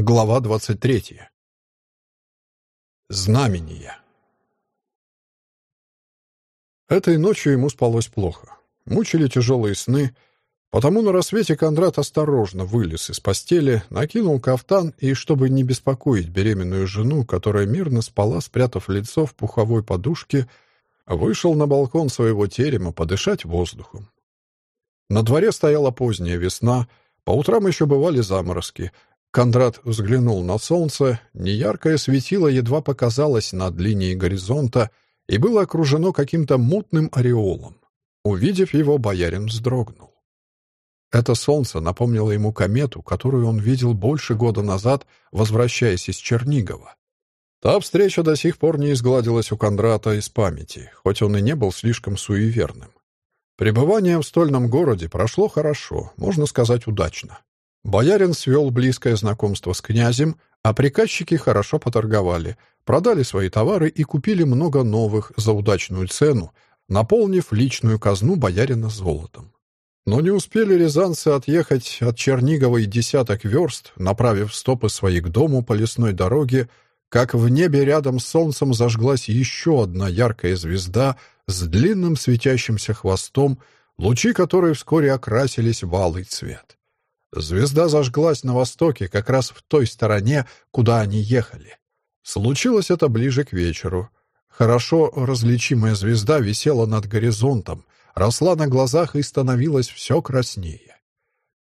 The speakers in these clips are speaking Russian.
Глава 23. Знамения. Этой ночью ему спалось плохо. Мучили тяжелые сны, потому на рассвете Кондрат осторожно вылез из постели, накинул кафтан и, чтобы не беспокоить беременную жену, которая мирно спала, спрятав лицо в пуховой подушке, вышел на балкон своего терема подышать воздухом. На дворе стояла поздняя весна, по утрам еще бывали заморозки — Кондрат взглянул на солнце, неяркое светило едва показалось над линией горизонта и было окружено каким-то мутным ореолом. Увидев его, боярин вздрогнул. Это солнце напомнило ему комету, которую он видел больше года назад, возвращаясь из Чернигова. Та встреча до сих пор не изгладилась у Кондрата из памяти, хоть он и не был слишком суеверным. Пребывание в стольном городе прошло хорошо, можно сказать, удачно. Боярин свел близкое знакомство с князем, а приказчики хорошо поторговали, продали свои товары и купили много новых за удачную цену, наполнив личную казну боярина золотом. Но не успели рязанцы отъехать от Чернигова и десяток верст, направив стопы свои к дому по лесной дороге, как в небе рядом с солнцем зажглась еще одна яркая звезда с длинным светящимся хвостом, лучи которой вскоре окрасились в алый цвет. Звезда зажглась на востоке, как раз в той стороне, куда они ехали. Случилось это ближе к вечеру. Хорошо различимая звезда висела над горизонтом, росла на глазах и становилась все краснее.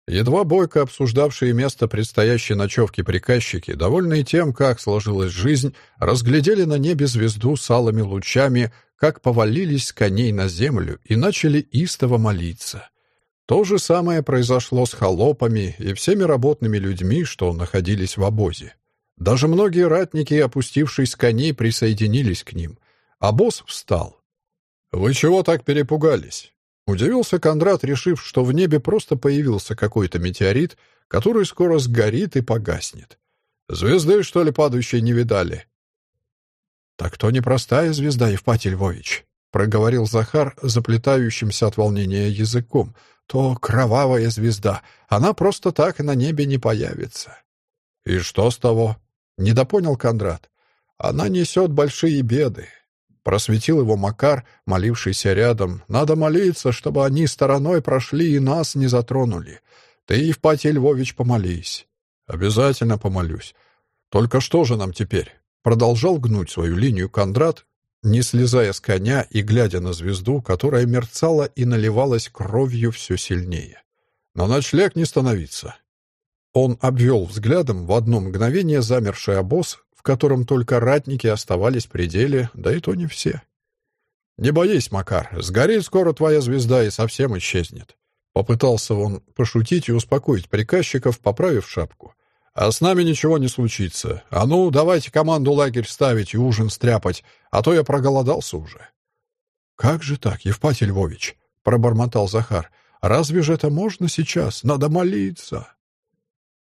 Едва бойко обсуждавшие место предстоящей ночевки приказчики, довольные тем, как сложилась жизнь, разглядели на небе звезду с алыми лучами, как повалились с коней на землю и начали истово молиться. То же самое произошло с холопами и всеми работными людьми, что находились в обозе. Даже многие ратники, опустившись с коней, присоединились к ним. А босс встал. «Вы чего так перепугались?» Удивился Кондрат, решив, что в небе просто появился какой-то метеорит, который скоро сгорит и погаснет. «Звезды, что ли, падающие не видали?» «Так то непростая звезда, Евпатий Львович», — проговорил Захар, заплетающимся от волнения языком — то кровавая звезда. Она просто так на небе не появится. И что с того? Недопонял Кондрат. Она несет большие беды. Просветил его Макар, молившийся рядом. Надо молиться, чтобы они стороной прошли и нас не затронули. Ты, Евпатий Львович, помолись. Обязательно помолюсь. Только что же нам теперь? Продолжал гнуть свою линию Кондрат, не слезая с коня и глядя на звезду, которая мерцала и наливалась кровью все сильнее. На ночлег не становиться. Он обвел взглядом в одно мгновение замерший обоз, котором только ратники оставались при деле, да и то не все. «Не боись, Макар, сгорит скоро твоя звезда и совсем исчезнет». Попытался он пошутить и успокоить приказчиков, поправив шапку. А с нами ничего не случится. А ну, давайте команду лагерь ставить и ужин стряпать, а то я проголодался уже». «Как же так, Евпатий Львович?» — пробормотал Захар. «Разве же это можно сейчас? Надо молиться».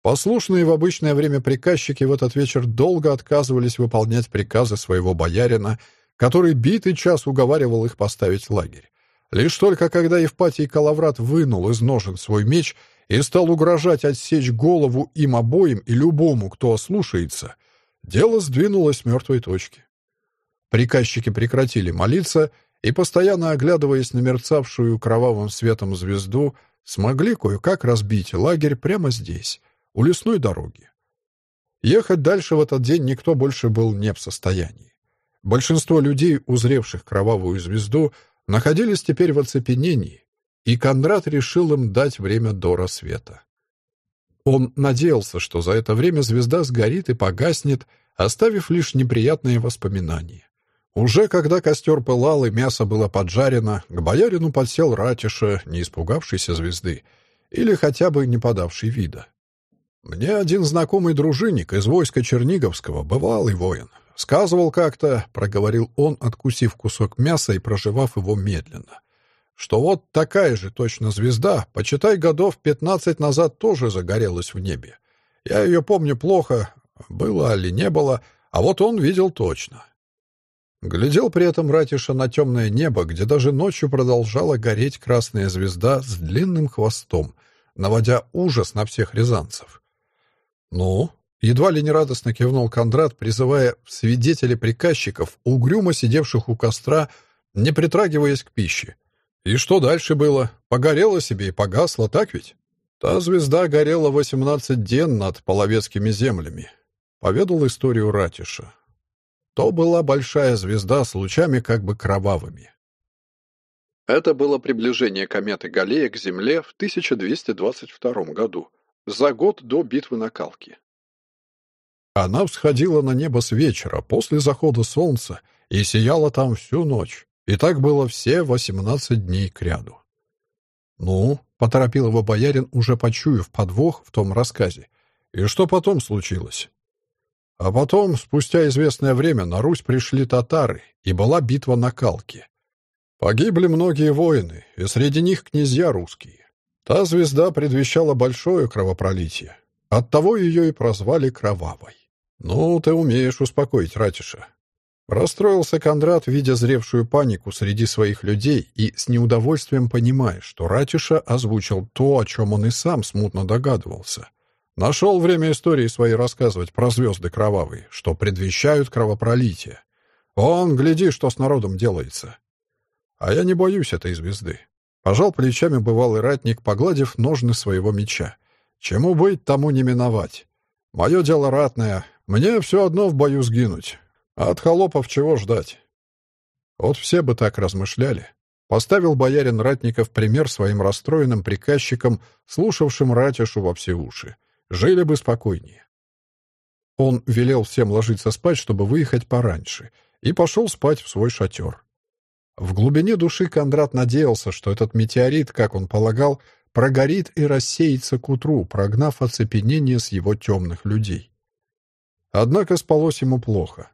Послушные в обычное время приказчики в этот вечер долго отказывались выполнять приказы своего боярина, который битый час уговаривал их поставить лагерь. Лишь только когда Евпатий Калаврат вынул из ножен свой меч — и стал угрожать отсечь голову им обоим и любому, кто ослушается, дело сдвинулось с мертвой точки. Приказчики прекратили молиться и, постоянно оглядываясь на мерцавшую кровавым светом звезду, смогли кое-как разбить лагерь прямо здесь, у лесной дороги. Ехать дальше в этот день никто больше был не в состоянии. Большинство людей, узревших кровавую звезду, находились теперь в оцепенении, и Кондрат решил им дать время до рассвета. Он надеялся, что за это время звезда сгорит и погаснет, оставив лишь неприятные воспоминания. Уже когда костер пылал и мясо было поджарено, к боярину подсел Ратиша, не испугавшийся звезды, или хотя бы не подавший вида. «Мне один знакомый дружинник из войска Черниговского, бывалый воин, сказывал как-то, — проговорил он, откусив кусок мяса и проживав его медленно, — что вот такая же точно звезда, почитай, годов пятнадцать назад тоже загорелась в небе. Я ее помню плохо, было ли не было, а вот он видел точно. Глядел при этом Ратиша на темное небо, где даже ночью продолжала гореть красная звезда с длинным хвостом, наводя ужас на всех рязанцев. «Ну?» — едва ли не радостно кивнул Кондрат, призывая свидетелей приказчиков, угрюмо сидевших у костра, не притрагиваясь к пище. «И что дальше было? Погорело себе и погасло, так ведь?» «Та звезда горела восемнадцать ден над половецкими землями», — поведал историю Ратиша. То была большая звезда с лучами как бы кровавыми. Это было приближение кометы Галлея к Земле в 1222 году, за год до битвы на Калке. Она всходила на небо с вечера, после захода солнца, и сияла там всю ночь. И так было все восемнадцать дней кряду. «Ну», — поторопил его боярин, уже почуяв подвох в том рассказе, «и что потом случилось?» А потом, спустя известное время, на Русь пришли татары, и была битва на Калке. Погибли многие воины, и среди них князья русские. Та звезда предвещала большое кровопролитие. Оттого ее и прозвали Кровавой. «Ну, ты умеешь успокоить Ратиша». Расстроился Кондрат, видя зревшую панику среди своих людей и с неудовольствием понимая, что Ратиша озвучил то, о чем он и сам смутно догадывался — Нашел время истории своей рассказывать про звезды кровавые, что предвещают кровопролитие. Он, гляди, что с народом делается. А я не боюсь этой звезды. Пожал плечами бывалый ратник, погладив ножны своего меча. Чему быть, тому не миновать. Мое дело ратное. Мне все одно в бою сгинуть. А от холопов чего ждать? Вот все бы так размышляли. Поставил боярин ратников пример своим расстроенным приказчикам, слушавшим ратишу во все уши. Жили бы спокойнее. Он велел всем ложиться спать, чтобы выехать пораньше, и пошел спать в свой шатер. В глубине души Кондрат надеялся, что этот метеорит, как он полагал, прогорит и рассеется к утру, прогнав оцепенение с его темных людей. Однако спалось ему плохо.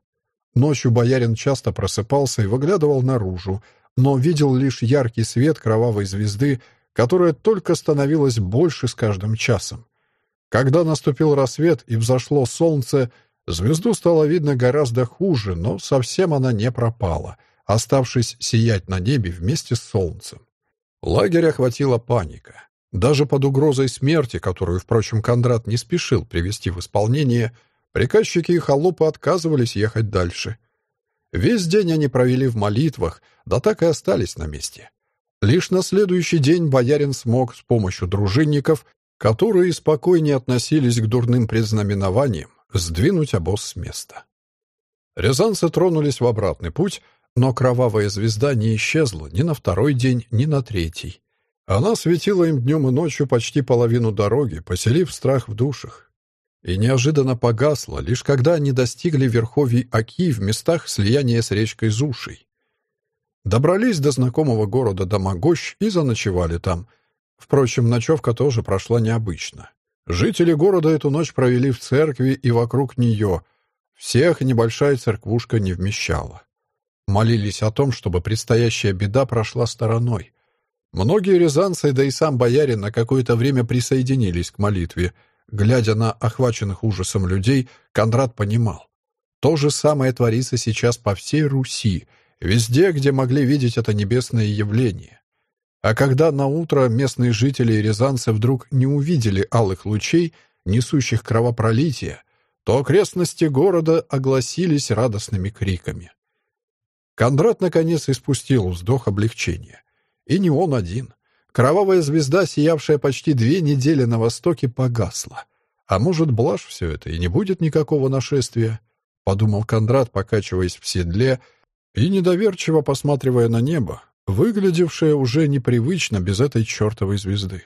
Ночью боярин часто просыпался и выглядывал наружу, но видел лишь яркий свет кровавой звезды, которая только становилась больше с каждым часом. Когда наступил рассвет и взошло солнце, звезду стало видно гораздо хуже, но совсем она не пропала, оставшись сиять на небе вместе с солнцем. Лагерь охватила паника. Даже под угрозой смерти, которую, впрочем, Кондрат не спешил привести в исполнение, приказчики и холопы отказывались ехать дальше. Весь день они провели в молитвах, да так и остались на месте. Лишь на следующий день боярин смог с помощью дружинников которые спокойнее относились к дурным предзнаменованиям, сдвинуть обоз с места. Рязанцы тронулись в обратный путь, но кровавая звезда не исчезла ни на второй день, ни на третий. Она светила им днем и ночью почти половину дороги, поселив страх в душах. И неожиданно погасла, лишь когда они достигли верховий Оки в местах слияния с речкой Зушей. Добрались до знакомого города Домогощ и заночевали там, Впрочем, ночевка тоже прошла необычно. Жители города эту ночь провели в церкви и вокруг нее. Всех небольшая церквушка не вмещала. Молились о том, чтобы предстоящая беда прошла стороной. Многие рязанцы, да и сам боярин на какое-то время присоединились к молитве. Глядя на охваченных ужасом людей, Кондрат понимал. То же самое творится сейчас по всей Руси, везде, где могли видеть это небесное явление. А когда на утро местные жители и рязанцы вдруг не увидели алых лучей, несущих кровопролитие, то окрестности города огласились радостными криками. Кондрат наконец испустил вздох облегчения. И не он один. Кровавая звезда, сиявшая почти две недели на востоке, погасла. А может, блажь все это, и не будет никакого нашествия? Подумал Кондрат, покачиваясь в седле и недоверчиво посматривая на небо, выглядевшая уже непривычно без этой чертовой звезды.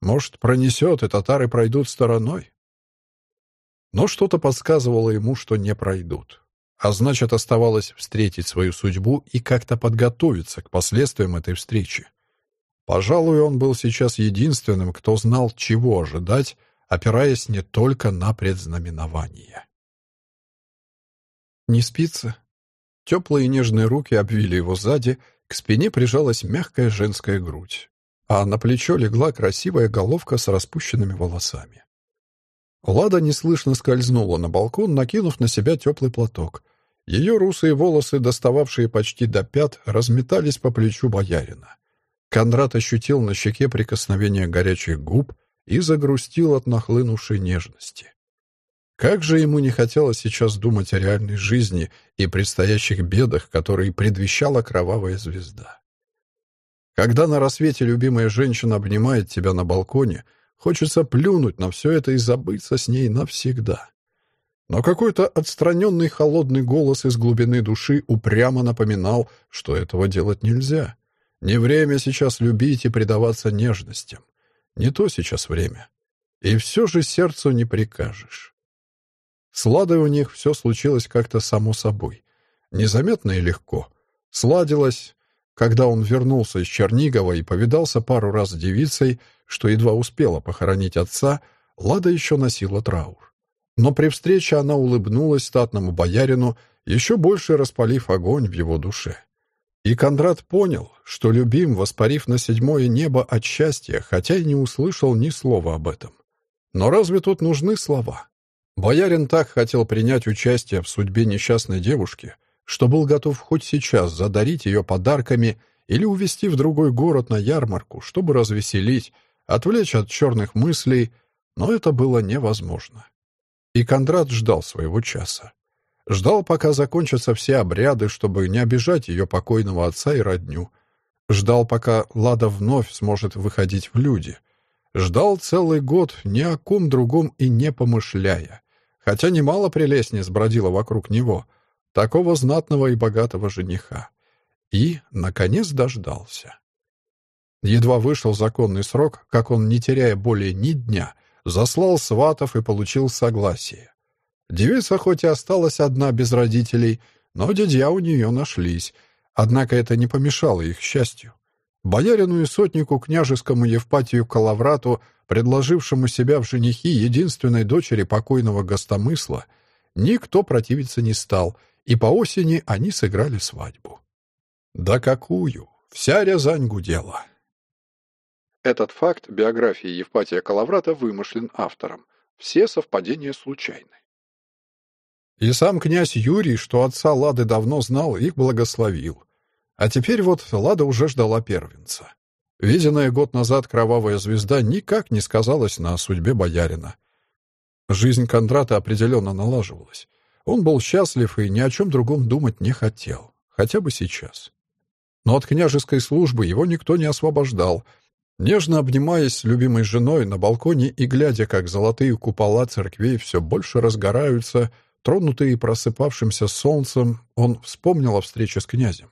Может, пронесет, и татары пройдут стороной? Но что-то подсказывало ему, что не пройдут. А значит, оставалось встретить свою судьбу и как-то подготовиться к последствиям этой встречи. Пожалуй, он был сейчас единственным, кто знал, чего ожидать, опираясь не только на предзнаменование. «Не спится?» Теплые нежные руки обвили его сзади, к спине прижалась мягкая женская грудь, а на плечо легла красивая головка с распущенными волосами. Лада неслышно скользнула на балкон, накинув на себя теплый платок. Ее русые волосы, достававшие почти до пят, разметались по плечу боярина. Кондрат ощутил на щеке прикосновение горячих губ и загрустил от нахлынувшей нежности. Как же ему не хотелось сейчас думать о реальной жизни и предстоящих бедах, которые предвещала кровавая звезда. Когда на рассвете любимая женщина обнимает тебя на балконе, хочется плюнуть на все это и забыться с ней навсегда. Но какой-то отстраненный холодный голос из глубины души упрямо напоминал, что этого делать нельзя. Не время сейчас любить и предаваться нежностям. Не то сейчас время. И все же сердцу не прикажешь. С Ладой у них все случилось как-то само собой. Незаметно и легко. Сладилось, когда он вернулся из Чернигова и повидался пару раз с девицей, что едва успела похоронить отца, Лада еще носила траур. Но при встрече она улыбнулась статному боярину, еще больше распалив огонь в его душе. И Кондрат понял, что любим, воспарив на седьмое небо от счастья, хотя и не услышал ни слова об этом. Но разве тут нужны слова? Боярин так хотел принять участие в судьбе несчастной девушки, что был готов хоть сейчас задарить ее подарками или увезти в другой город на ярмарку, чтобы развеселить, отвлечь от черных мыслей, но это было невозможно. И Кондрат ждал своего часа. Ждал, пока закончатся все обряды, чтобы не обижать ее покойного отца и родню. Ждал, пока Лада вновь сможет выходить в люди. Ждал целый год ни о ком другом и не помышляя хотя немало прелестниц бродило вокруг него, такого знатного и богатого жениха. И, наконец, дождался. Едва вышел законный срок, как он, не теряя более ни дня, заслал сватов и получил согласие. Девица хоть и осталась одна без родителей, но дядья у нее нашлись, однако это не помешало их счастью. Боярину и сотнику княжескому Евпатию Калаврату предложившему себя в женихи единственной дочери покойного гостомысла, никто противиться не стал, и по осени они сыграли свадьбу. Да какую! Вся Рязань гудела. Этот факт биографии Евпатия Калаврата вымышлен автором. Все совпадения случайны. И сам князь Юрий, что отца Лады давно знал, их благословил. А теперь вот Лада уже ждала первенца. Виденная год назад кровавая звезда никак не сказалась на судьбе боярина. Жизнь Кондрата определенно налаживалась. Он был счастлив и ни о чем другом думать не хотел, хотя бы сейчас. Но от княжеской службы его никто не освобождал. Нежно обнимаясь с любимой женой на балконе и глядя, как золотые купола церквей все больше разгораются, тронутые просыпавшимся солнцем, он вспомнил о встрече с князем.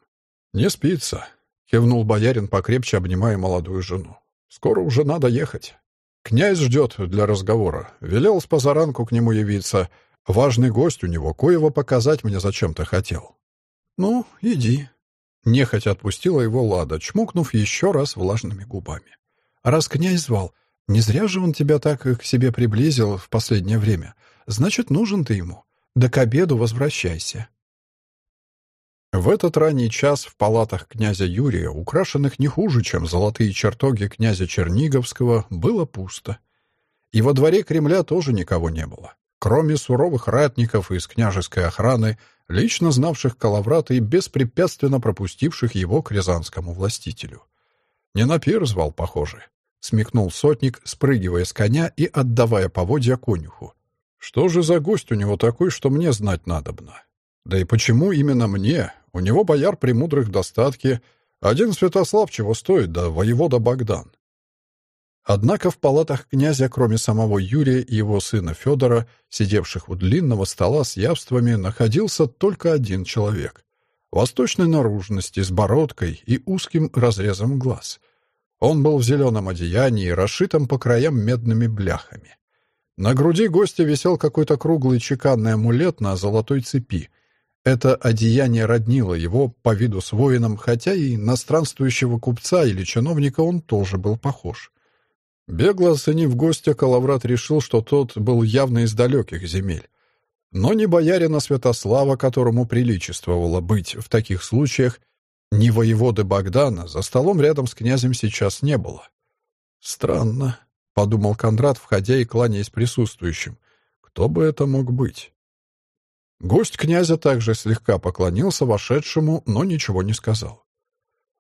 «Не спится», — кивнул боярин, покрепче обнимая молодую жену. «Скоро уже надо ехать. Князь ждет для разговора. Велел с позаранку к нему явиться. Важный гость у него, коего показать мне зачем-то хотел». «Ну, иди». Нехотя отпустила его Лада, чмокнув еще раз влажными губами. «Раз князь звал, не зря же он тебя так к себе приблизил в последнее время. Значит, нужен ты ему. Да к обеду возвращайся». В этот ранний час в палатах князя Юрия, украшенных не хуже, чем золотые чертоги князя Черниговского, было пусто. И во дворе Кремля тоже никого не было. Кроме суровых ратников из княжеской охраны, лично знавших Калаврата и беспрепятственно пропустивших его к рязанскому властителю. «Не на пир звал, похоже», — смекнул сотник, спрыгивая с коня и отдавая поводья конюху. «Что же за гость у него такой, что мне знать надобно? Да и почему именно мне? У него бояр премудрых достатки. Один Святослав чего стоит, да воевода Богдан. Однако в палатах князя, кроме самого Юрия и его сына Федора, сидевших у длинного стола с явствами, находился только один человек. Восточной наружности, с бородкой и узким разрезом глаз. Он был в зеленом одеянии, расшитом по краям медными бляхами. На груди гостя висел какой-то круглый чеканный амулет на золотой цепи — это одеяние роднило его по виду с воином, хотя и на странствующего купца или чиновника он тоже был похож. Бегло оценив гостя, Калаврат решил, что тот был явно из далеких земель. Но ни боярина Святослава, которому приличествовало быть в таких случаях, ни воеводы Богдана за столом рядом с князем сейчас не было. Странно. — подумал Кондрат, входя и кланяясь присутствующим. «Кто бы это мог быть?» Гость князя также слегка поклонился вошедшему, но ничего не сказал.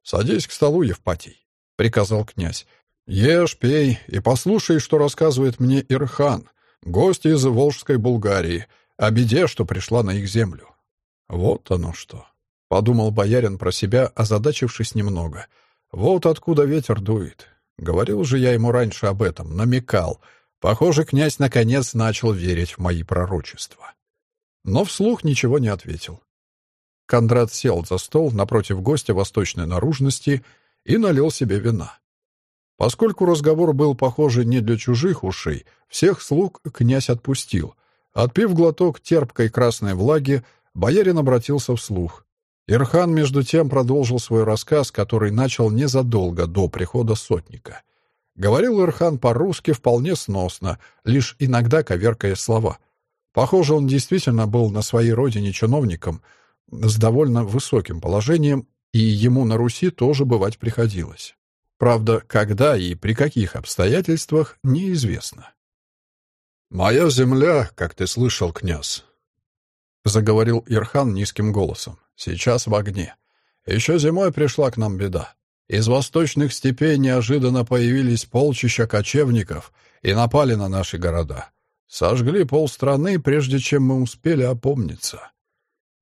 «Садись к столу, Евпатий», — приказал князь. «Ешь, пей и послушай, что рассказывает мне Ирхан, гость из Волжской Булгарии, о беде, что пришла на их землю». «Вот оно что», — подумал боярин про себя, озадачившись немного. «Вот откуда ветер дует. Говорил же я ему раньше об этом, намекал. Похоже, князь наконец начал верить в мои пророчества» но вслух ничего не ответил. Кондрат сел за стол напротив гостя восточной наружности и налил себе вина. Поскольку разговор был, похоже, не для чужих ушей, всех слуг князь отпустил. Отпив глоток терпкой красной влаги, боярин обратился вслух. Ирхан, между тем, продолжил свой рассказ, который начал незадолго до прихода сотника. Говорил Ирхан по-русски вполне сносно, лишь иногда коверкая слова — Похоже, он действительно был на своей родине чиновником с довольно высоким положением, и ему на Руси тоже бывать приходилось. Правда, когда и при каких обстоятельствах, неизвестно. «Моя земля, как ты слышал, князь», — заговорил Ирхан низким голосом, — «сейчас в огне. Еще зимой пришла к нам беда. Из восточных степей неожиданно появились полчища кочевников и напали на наши города. Сожгли полстраны, прежде чем мы успели опомниться.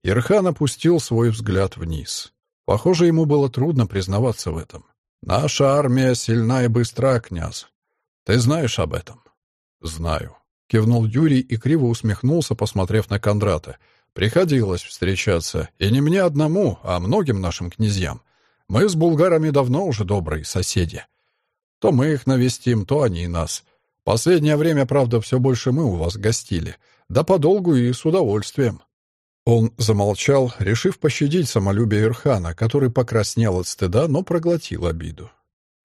Ирхан опустил свой взгляд вниз. Похоже, ему было трудно признаваться в этом. «Наша армия сильна и быстра, князь. Ты знаешь об этом?» «Знаю», — кивнул Юрий и криво усмехнулся, посмотрев на Кондрата. «Приходилось встречаться, и не мне одному, а многим нашим князьям. Мы с булгарами давно уже добрые соседи. То мы их навестим, то они нас. Последнее время, правда, все больше мы у вас гостили. Да подолгу и с удовольствием». Он замолчал, решив пощадить самолюбие Ирхана, который покраснел от стыда, но проглотил обиду.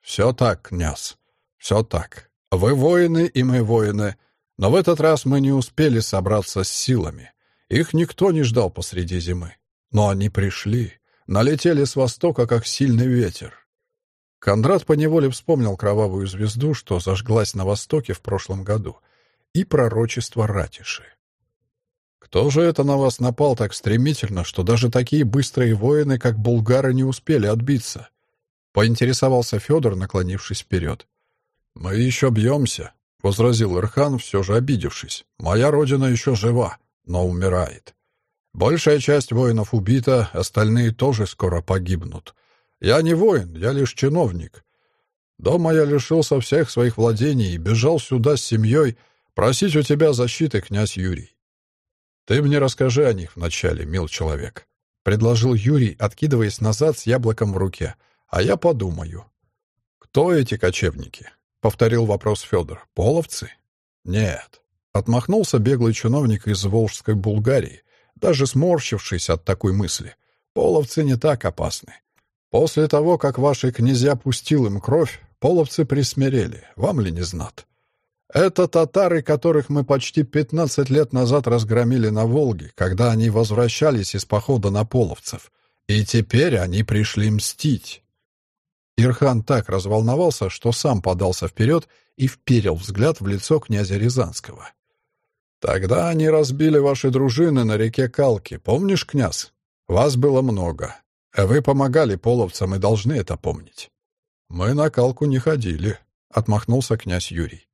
«Все так, князь, все так. Вы воины, и мы воины. Но в этот раз мы не успели собраться с силами. Их никто не ждал посреди зимы. Но они пришли, налетели с востока, как сильный ветер. Кондрат поневоле вспомнил кровавую звезду, что зажглась на востоке в прошлом году, и пророчество Ратиши. «Кто же это на вас напал так стремительно, что даже такие быстрые воины, как булгары, не успели отбиться?» — поинтересовался Федор, наклонившись вперед. «Мы еще бьемся», — возразил Ирхан, все же обидевшись. «Моя родина еще жива, но умирает. Большая часть воинов убита, остальные тоже скоро погибнут. Я не воин, я лишь чиновник. Дома я лишился всех своих владений и бежал сюда с семьей просить у тебя защиты, князь Юрий. Ты мне расскажи о них вначале, мил человек, — предложил Юрий, откидываясь назад с яблоком в руке. А я подумаю. Кто эти кочевники? — повторил вопрос Федор. Половцы? Нет. Отмахнулся беглый чиновник из Волжской Булгарии, даже сморщившись от такой мысли. Половцы не так опасны. После того, как ваши князья пустил им кровь, половцы присмирели, вам ли не знат? Это татары, которых мы почти пятнадцать лет назад разгромили на Волге, когда они возвращались из похода на половцев. И теперь они пришли мстить. Ирхан так разволновался, что сам подался вперед и вперил взгляд в лицо князя Рязанского. «Тогда они разбили ваши дружины на реке Калки, помнишь, князь? Вас было много. Вы помогали половцам и должны это помнить. Мы на калку не ходили, отмахнулся князь Юрий.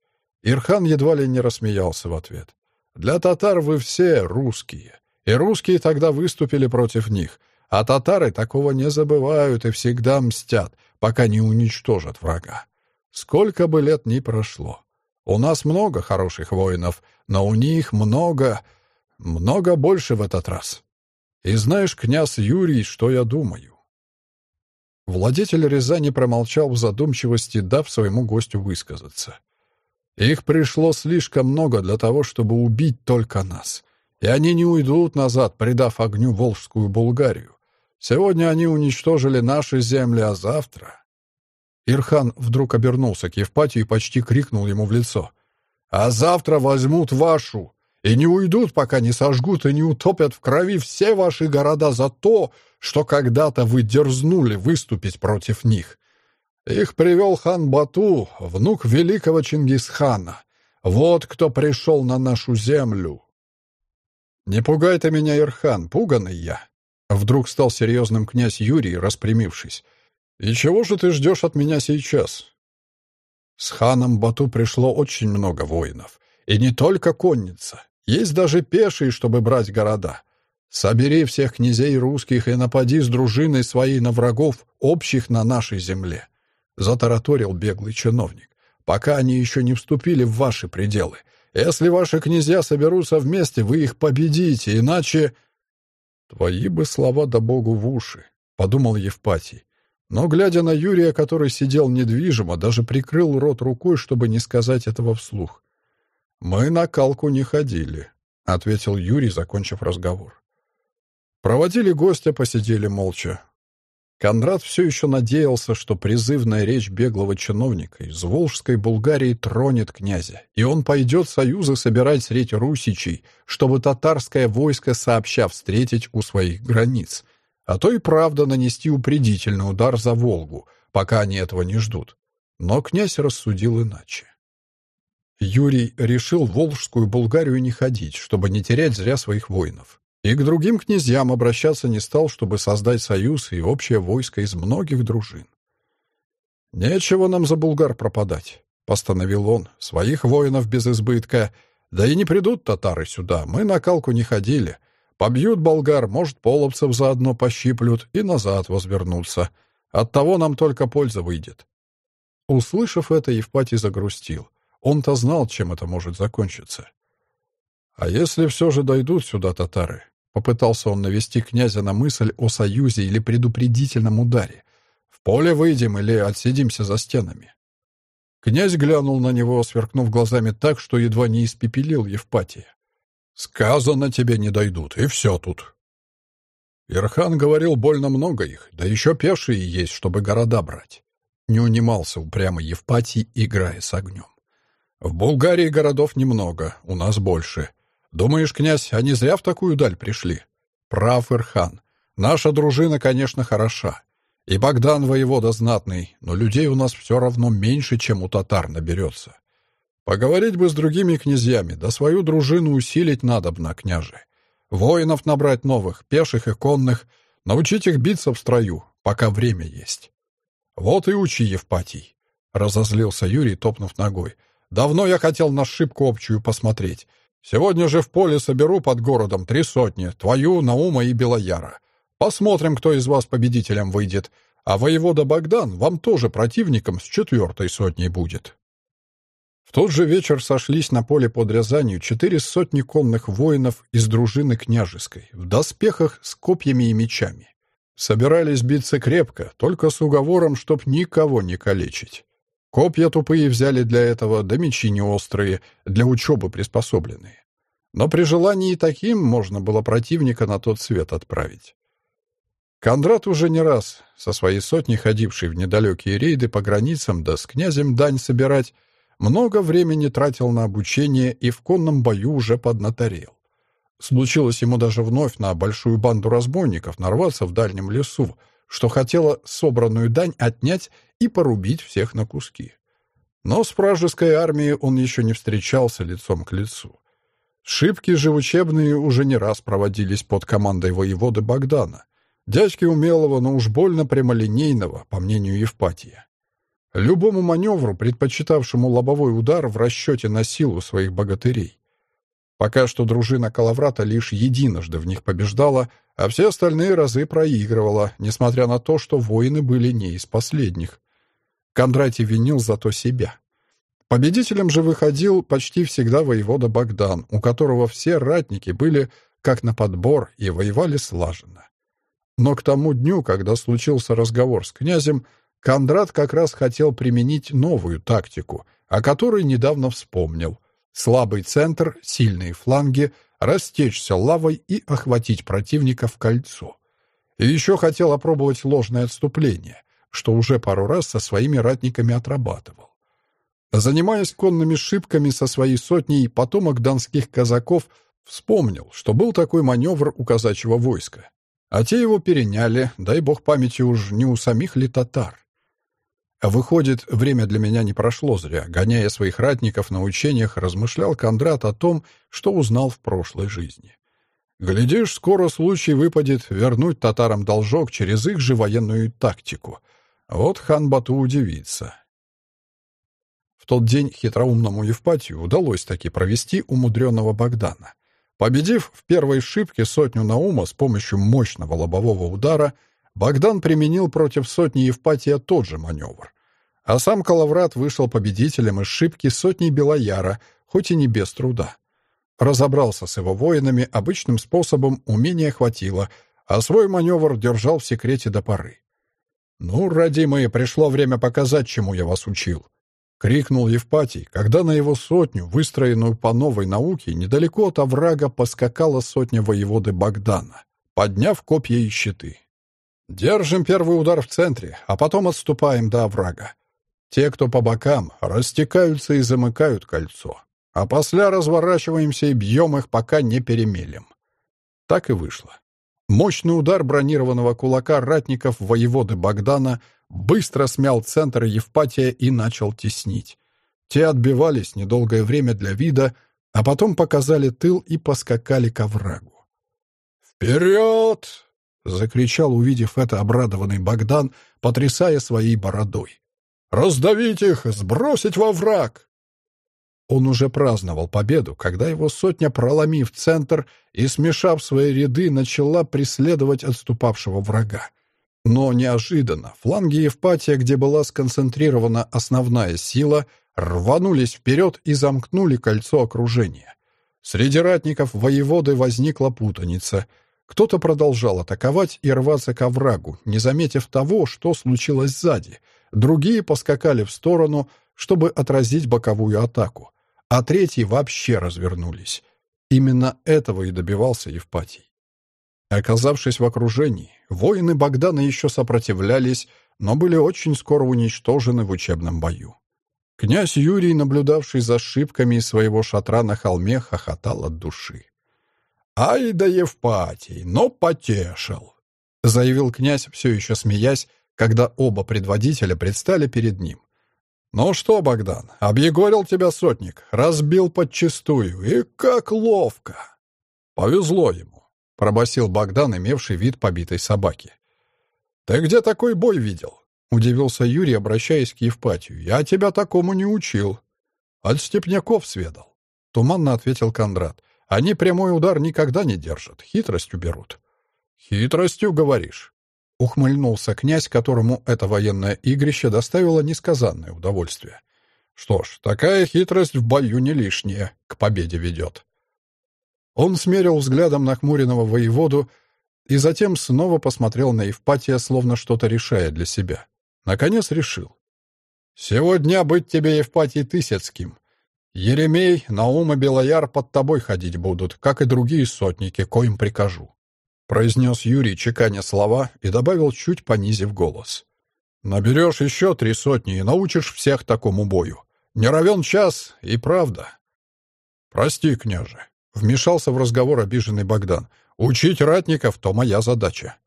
Ирхан едва ли не рассмеялся в ответ. Для татар вы все русские, и русские тогда выступили против них, а татары такого не забывают и всегда мстят, пока не уничтожат врага. Сколько бы лет ни прошло. У нас много хороших воинов, но у них много, много больше в этот раз. И знаешь, князь Юрий, что я думаю?» Владетель Рязани промолчал в задумчивости, дав своему гостю высказаться. «Их пришло слишком много для того, чтобы убить только нас. И они не уйдут назад, предав огню Волжскую Булгарию. Сегодня они уничтожили наши земли, а завтра...» Ирхан вдруг обернулся к Евпатию и почти крикнул ему в лицо. «А завтра возьмут вашу! и не уйдут, пока не сожгут и не утопят в крови все ваши города за то, что когда-то вы дерзнули выступить против них. Их привел хан Бату, внук великого Чингисхана. Вот кто пришел на нашу землю. Не пугай ты меня, Ирхан, пуганый я. Вдруг стал серьезным князь Юрий, распрямившись. И чего же ты ждешь от меня сейчас? С ханом Бату пришло очень много воинов. И не только конница. Есть даже пешие, чтобы брать города. Собери всех князей русских и напади с дружиной своей на врагов, общих на нашей земле. Затараторил беглый чиновник. Пока они еще не вступили в ваши пределы. Если ваши князья соберутся вместе, вы их победите, иначе... Твои бы слова да богу в уши, — подумал Евпатий. Но, глядя на Юрия, который сидел недвижимо, даже прикрыл рот рукой, чтобы не сказать этого вслух. «Мы на калку не ходили», — ответил Юрий, закончив разговор. Проводили гостя, посидели молча. Конрад все еще надеялся, что призывная речь беглого чиновника из Волжской Булгарии тронет князя, и он пойдет союзы собирать средь русичей, чтобы татарское войско сообща встретить у своих границ, а то и правда нанести упредительный удар за Волгу, пока они этого не ждут. Но князь рассудил иначе. Юрий решил в Волжскую Булгарию не ходить, чтобы не терять зря своих воинов. И к другим князьям обращаться не стал, чтобы создать союз и общее войско из многих дружин. «Нечего нам за булгар пропадать», — постановил он. «Своих воинов без избытка. Да и не придут татары сюда. Мы на калку не ходили. Побьют болгар, может, половцев заодно пощиплют и назад возвернутся. От того нам только польза выйдет». Услышав это, Евпатий загрустил. Он-то знал, чем это может закончиться. «А если все же дойдут сюда татары?» Попытался он навести князя на мысль о союзе или предупредительном ударе. «В поле выйдем или отсидимся за стенами?» Князь глянул на него, сверкнув глазами так, что едва не испепелил Евпатия. «Сказано тебе не дойдут, и все тут». Ирхан говорил больно много их, да еще пешие есть, чтобы города брать. Не унимался упрямо Евпатий, играя с огнем. В Булгарии городов немного, у нас больше. Думаешь, князь, они зря в такую даль пришли? Прав Ирхан. Наша дружина, конечно, хороша. И Богдан воевода знатный, но людей у нас все равно меньше, чем у татар наберется. Поговорить бы с другими князьями, да свою дружину усилить надобно, княже. Воинов набрать новых, пеших и конных, научить их биться в строю, пока время есть. Вот и учи, Евпатий. Разозлился Юрий, топнув ногой. Давно я хотел на шибку общую посмотреть. Сегодня же в поле соберу под городом три сотни, твою, Наума и Белояра. Посмотрим, кто из вас победителем выйдет. А воевода Богдан вам тоже противником с четвертой сотней будет». В тот же вечер сошлись на поле под Рязанью четыре сотни конных воинов из дружины княжеской, в доспехах с копьями и мечами. Собирались биться крепко, только с уговором, чтоб никого не калечить. Копья тупые взяли для этого, да мечи не острые, для учебы приспособленные. Но при желании таким можно было противника на тот свет отправить. Кондрат уже не раз, со своей сотней ходивший в недалекие рейды по границам, да с князем дань собирать, много времени тратил на обучение и в конном бою уже поднаторел. Случилось ему даже вновь на большую банду разбойников нарваться в дальнем лесу, что хотела собранную дань отнять и порубить всех на куски. Но с вражеской армией он еще не встречался лицом к лицу. Шибки же учебные уже не раз проводились под командой воеводы Богдана, дядьки умелого, но уж больно прямолинейного, по мнению Евпатия. Любому маневру, предпочитавшему лобовой удар в расчете на силу своих богатырей. Пока что дружина Калаврата лишь единожды в них побеждала, а все остальные разы проигрывала, несмотря на то, что воины были не из последних. Кондратий винил зато себя. Победителем же выходил почти всегда воевода Богдан, у которого все ратники были как на подбор и воевали слаженно. Но к тому дню, когда случился разговор с князем, Кондрат как раз хотел применить новую тактику, о которой недавно вспомнил. Слабый центр, сильные фланги, растечься лавой и охватить противника в кольцо. И еще хотел опробовать ложное отступление, что уже пару раз со своими ратниками отрабатывал. Занимаясь конными шибками со своей сотней, потомок донских казаков вспомнил, что был такой маневр у казачьего войска. А те его переняли, дай бог памяти уж не у самих ли татар. А выходит, время для меня не прошло зря. Гоняя своих ратников на учениях, размышлял Кондрат о том, что узнал в прошлой жизни. Глядишь, скоро случай выпадет вернуть татарам должок через их же военную тактику. Вот хан Бату удивится. В тот день хитроумному Евпатию удалось таки провести умудренного Богдана. Победив в первой шибке сотню Наума с помощью мощного лобового удара, Богдан применил против сотни Евпатия тот же маневр. А сам Калаврат вышел победителем из шибки сотни Белояра, хоть и не без труда. Разобрался с его воинами обычным способом, умения хватило, а свой маневр держал в секрете до поры. «Ну, родимые, пришло время показать, чему я вас учил», — крикнул Евпатий, когда на его сотню, выстроенную по новой науке, недалеко от оврага поскакала сотня воеводы Богдана, подняв копья и щиты. «Держим первый удар в центре, а потом отступаем до оврага. Те, кто по бокам, растекаются и замыкают кольцо, а после разворачиваемся и бьем их, пока не перемелем». Так и вышло. Мощный удар бронированного кулака ратников воеводы Богдана быстро смял центр Евпатия и начал теснить. Те отбивались недолгое время для вида, а потом показали тыл и поскакали к оврагу. «Вперед!» — закричал, увидев это, обрадованный Богдан, потрясая своей бородой. «Раздавить их! Сбросить во враг!» Он уже праздновал победу, когда его сотня, проломив центр и смешав свои ряды, начала преследовать отступавшего врага. Но неожиданно фланги Евпатия, где была сконцентрирована основная сила, рванулись вперед и замкнули кольцо окружения. Среди ратников воеводы возникла путаница. Кто-то продолжал атаковать и рваться к оврагу, не заметив того, что случилось сзади. Другие поскакали в сторону, чтобы отразить боковую атаку а третьи вообще развернулись. Именно этого и добивался Евпатий. Оказавшись в окружении, воины Богдана еще сопротивлялись, но были очень скоро уничтожены в учебном бою. Князь Юрий, наблюдавший за ошибками своего шатра на холме, хохотал от души. «Ай да Евпатий, но потешил!» — заявил князь, все еще смеясь, когда оба предводителя предстали перед ним. «Ну что, Богдан, объегорил тебя сотник, разбил подчистую, и как ловко!» «Повезло ему», — пробасил Богдан, имевший вид побитой собаки. «Ты где такой бой видел?» — удивился Юрий, обращаясь к Евпатию. «Я тебя такому не учил». «От степняков сведал», — туманно ответил Кондрат. «Они прямой удар никогда не держат, хитростью берут». «Хитростью, говоришь?» Ухмыльнулся князь, которому это военное игрище доставило несказанное удовольствие. Что ж, такая хитрость в бою не лишняя, к победе ведет. Он смерил взглядом нахмуренного воеводу и затем снова посмотрел на Евпатия, словно что-то решая для себя. Наконец решил. «Сегодня быть тебе, Евпатий, Тысяцким. Еремей, Наум и Белояр под тобой ходить будут, как и другие сотники, коим прикажу произнес Юрий, чеканя слова, и добавил, чуть понизив голос. «Наберешь еще три сотни и научишь всех такому бою. Не равен час, и правда». «Прости, княже», — вмешался в разговор обиженный Богдан. «Учить ратников — то моя задача».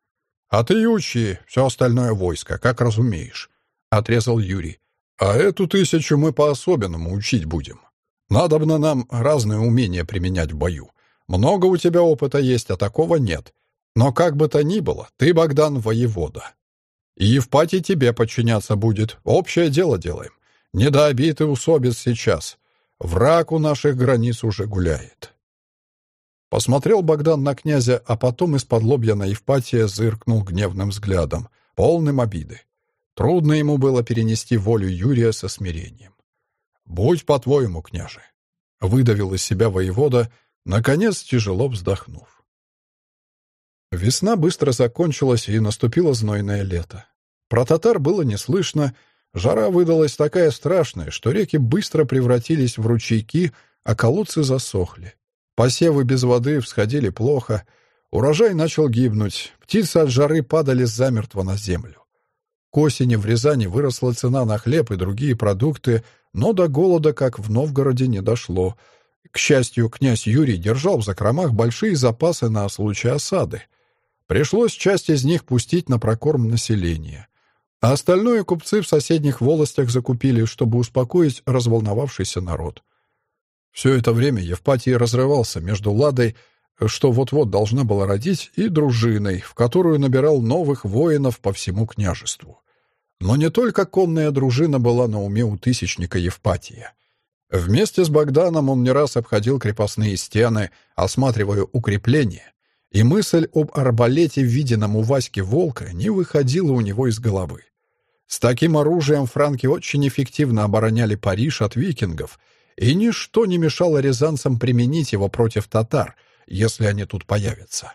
«А ты учи все остальное войско, как разумеешь», — отрезал Юрий. «А эту тысячу мы по-особенному учить будем. Надобно нам разные умения применять в бою. Много у тебя опыта есть, а такого нет. Но как бы то ни было, ты, Богдан, воевода. И Евпатий тебе подчиняться будет. Общее дело делаем. Не до обид и усобиц сейчас. Враг у наших границ уже гуляет. Посмотрел Богдан на князя, а потом из-под лобья на Евпатия зыркнул гневным взглядом, полным обиды. Трудно ему было перенести волю Юрия со смирением. «Будь по-твоему, княже», — выдавил из себя воевода, наконец тяжело вздохнув. Весна быстро закончилась, и наступило знойное лето. Про татар было не слышно, жара выдалась такая страшная, что реки быстро превратились в ручейки, а колодцы засохли. Посевы без воды всходили плохо, урожай начал гибнуть, птицы от жары падали замертво на землю. К осени в Рязани выросла цена на хлеб и другие продукты, но до голода, как в Новгороде, не дошло. К счастью, князь Юрий держал в закромах большие запасы на случай осады — Пришлось часть из них пустить на прокорм населения. А остальное купцы в соседних волостях закупили, чтобы успокоить разволновавшийся народ. Все это время Евпатий разрывался между Ладой, что вот-вот должна была родить, и дружиной, в которую набирал новых воинов по всему княжеству. Но не только конная дружина была на уме у тысячника Евпатия. Вместе с Богданом он не раз обходил крепостные стены, осматривая укрепления, и мысль об арбалете, виденном у Васьки Волка, не выходила у него из головы. С таким оружием франки очень эффективно обороняли Париж от викингов, и ничто не мешало рязанцам применить его против татар, если они тут появятся.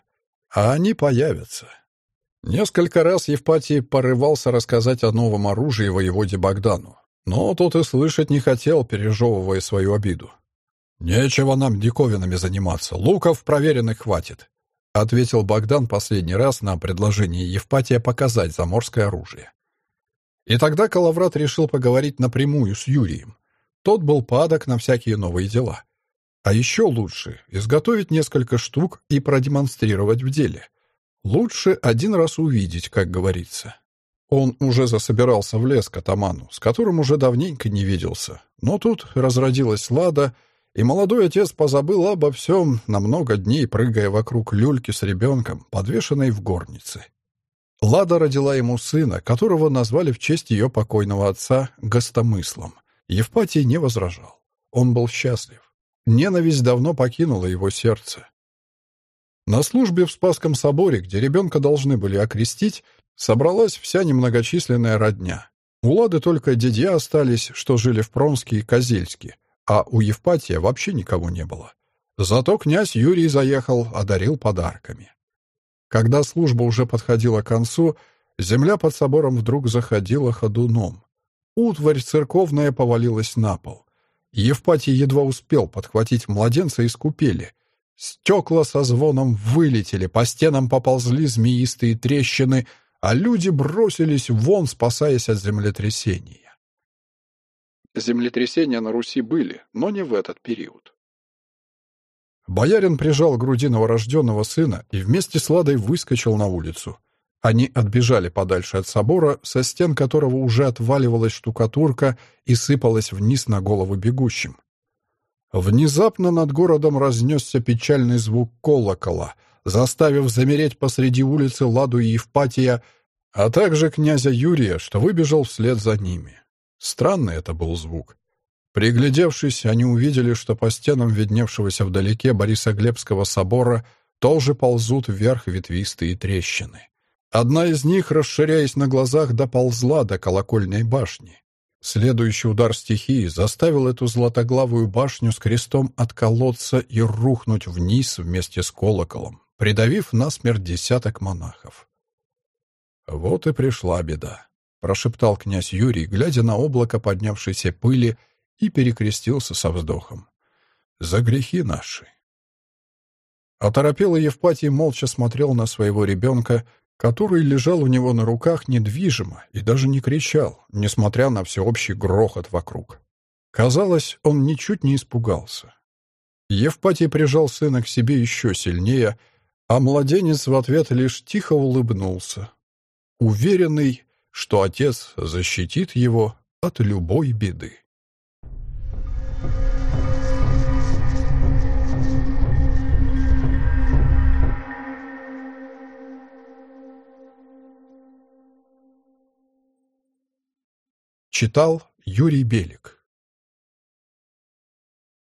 А они появятся. Несколько раз Евпатий порывался рассказать о новом оружии воеводе Богдану, но тот и слышать не хотел, пережевывая свою обиду. «Нечего нам диковинами заниматься, луков проверенных хватит», ответил Богдан последний раз на предложение Евпатия показать заморское оружие. И тогда Калаврат решил поговорить напрямую с Юрием. Тот был падок на всякие новые дела. А еще лучше — изготовить несколько штук и продемонстрировать в деле. Лучше один раз увидеть, как говорится. Он уже засобирался в лес к атаману, с которым уже давненько не виделся. Но тут разродилась Лада, и молодой отец позабыл обо всем на много дней, прыгая вокруг люльки с ребенком, подвешенной в горнице. Лада родила ему сына, которого назвали в честь ее покойного отца Гостомыслом. Евпатий не возражал. Он был счастлив. Ненависть давно покинула его сердце. На службе в Спасском соборе, где ребенка должны были окрестить, собралась вся немногочисленная родня. У Лады только дядья остались, что жили в Промске и Козельске, а у Евпатия вообще никого не было. Зато князь Юрий заехал, одарил подарками. Когда служба уже подходила к концу, земля под собором вдруг заходила ходуном. Утварь церковная повалилась на пол. Евпатий едва успел подхватить младенца из купели. Стекла со звоном вылетели, по стенам поползли змеистые трещины, а люди бросились вон, спасаясь от землетрясения. Землетрясения на Руси были, но не в этот период. Боярин прижал к груди новорожденного сына и вместе с Ладой выскочил на улицу. Они отбежали подальше от собора, со стен которого уже отваливалась штукатурка и сыпалась вниз на голову бегущим. Внезапно над городом разнесся печальный звук колокола, заставив замереть посреди улицы Ладу и Евпатия, а также князя Юрия, что выбежал вслед за ними. Странный это был звук. Приглядевшись, они увидели, что по стенам видневшегося вдалеке Борисоглебского собора тоже ползут вверх ветвистые трещины. Одна из них, расширяясь на глазах, доползла до колокольной башни. Следующий удар стихии заставил эту златоглавую башню с крестом отколоться и рухнуть вниз вместе с колоколом, придавив насмерть десяток монахов. «Вот и пришла беда», — прошептал князь Юрий, глядя на облако поднявшейся пыли, и перекрестился со вздохом. «За грехи наши». Оторопелый Евпатий молча смотрел на своего ребенка, который лежал у него на руках недвижимо и даже не кричал, несмотря на всеобщий грохот вокруг. Казалось, он ничуть не испугался. Евпатий прижал сына к себе еще сильнее, а младенец в ответ лишь тихо улыбнулся, уверенный, что отец защитит его от любой беды. Читал Юрий Белик